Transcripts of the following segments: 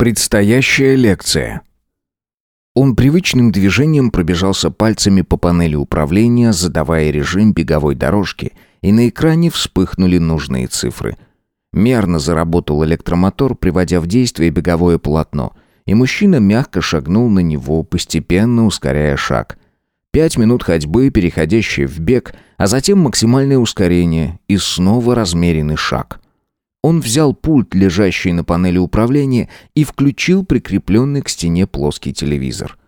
Предстоящая лекция. Он привычным движением пробежался пальцами по панели управления, задавая режим беговой дорожки, и на экране вспыхнули нужные цифры. Мерно заработал электромотор, приводя в действие беговое полотно, и мужчина мягко шагнул на него, постепенно ускоряя шаг. Пять минут ходьбы, переходящие в бег, а затем максимальное ускорение и снова размеренный шаг. Он взял пульт, лежащий на панели управления, и включил прикрепленный к стене плоский телевизор.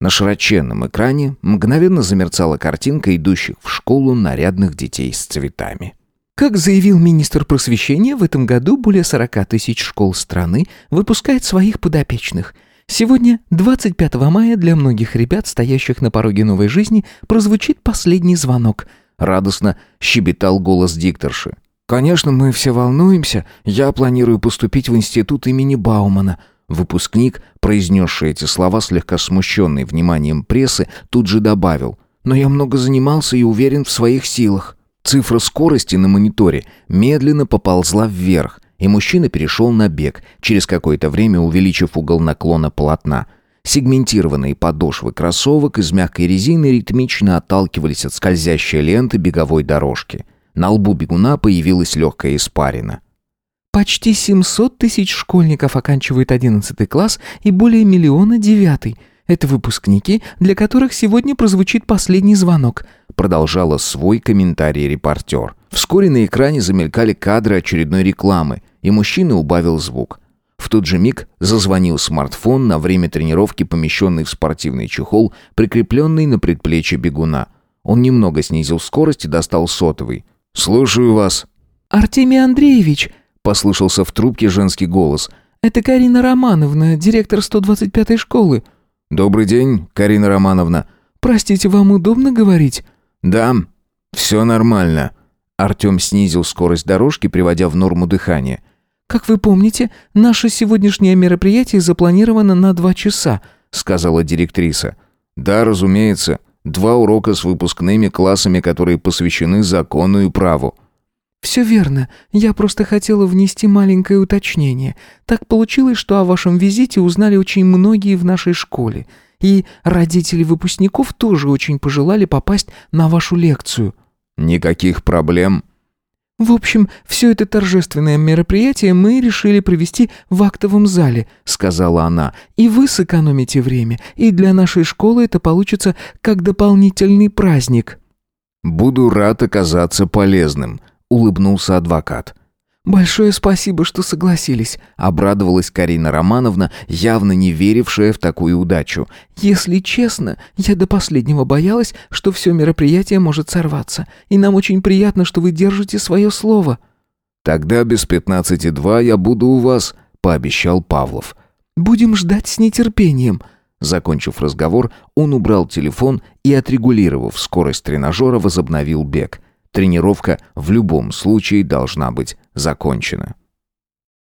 На широченном экране мгновенно замерцала картинка идущих в школу нарядных детей с цветами. Как заявил министр просвещения, в этом году более 40 тысяч школ страны выпускают своих подопечных. Сегодня, 25 мая, для многих ребят, стоящих на пороге новой жизни, прозвучит последний звонок. Радостно щебетал голос дикторши. Конечно, мы все волнуемся. Я планирую поступить в институт имени Баумана. Выпускник, произнесший эти слова, слегка смущенный вниманием прессы, тут же добавил. Но я много занимался и уверен в своих силах. Цифра скорости на мониторе медленно поползла вверх, и мужчина перешел на бег, через какое-то время увеличив угол наклона полотна. Сегментированные подошвы кроссовок из мягкой резины ритмично отталкивались от скользящей ленты беговой дорожки. На лбу бегуна появилась легкая испарина. Почти 700 тысяч школьников оканчивают 11 класс и более миллиона девятый. Это выпускники, для которых сегодня прозвучит последний звонок», продолжала свой комментарий репортер. Вскоре на экране замелькали кадры очередной рекламы, и мужчина убавил звук. В тот же миг зазвонил смартфон на время тренировки, помещенный в спортивный чехол, прикрепленный на предплечье бегуна. Он немного снизил скорость и достал сотовый. «Слушаю вас». «Артемий Андреевич», — послышался в трубке женский голос. «Это Карина Романовна, директор 125-й школы». «Добрый день, Карина Романовна». «Простите, вам удобно говорить?» «Да, все нормально». Артем снизил скорость дорожки, приводя в норму дыхание. «Как вы помните, наше сегодняшнее мероприятие запланировано на два часа», — сказала директриса. «Да, разумеется. Два урока с выпускными классами, которые посвящены закону и праву. «Все верно. Я просто хотела внести маленькое уточнение. Так получилось, что о вашем визите узнали очень многие в нашей школе. И родители выпускников тоже очень пожелали попасть на вашу лекцию». «Никаких проблем», в общем, все это торжественное мероприятие мы решили провести в актовом зале», — сказала она. «И вы сэкономите время, и для нашей школы это получится как дополнительный праздник». «Буду рад оказаться полезным», — улыбнулся адвокат. «Большое спасибо, что согласились», — обрадовалась Карина Романовна, явно не верившая в такую удачу. «Если честно, я до последнего боялась, что все мероприятие может сорваться, и нам очень приятно, что вы держите свое слово». «Тогда без пятнадцати два я буду у вас», — пообещал Павлов. «Будем ждать с нетерпением», Закончив разговор, он убрал телефон и, отрегулировав скорость тренажера, возобновил бег. Тренировка в любом случае должна быть закончена.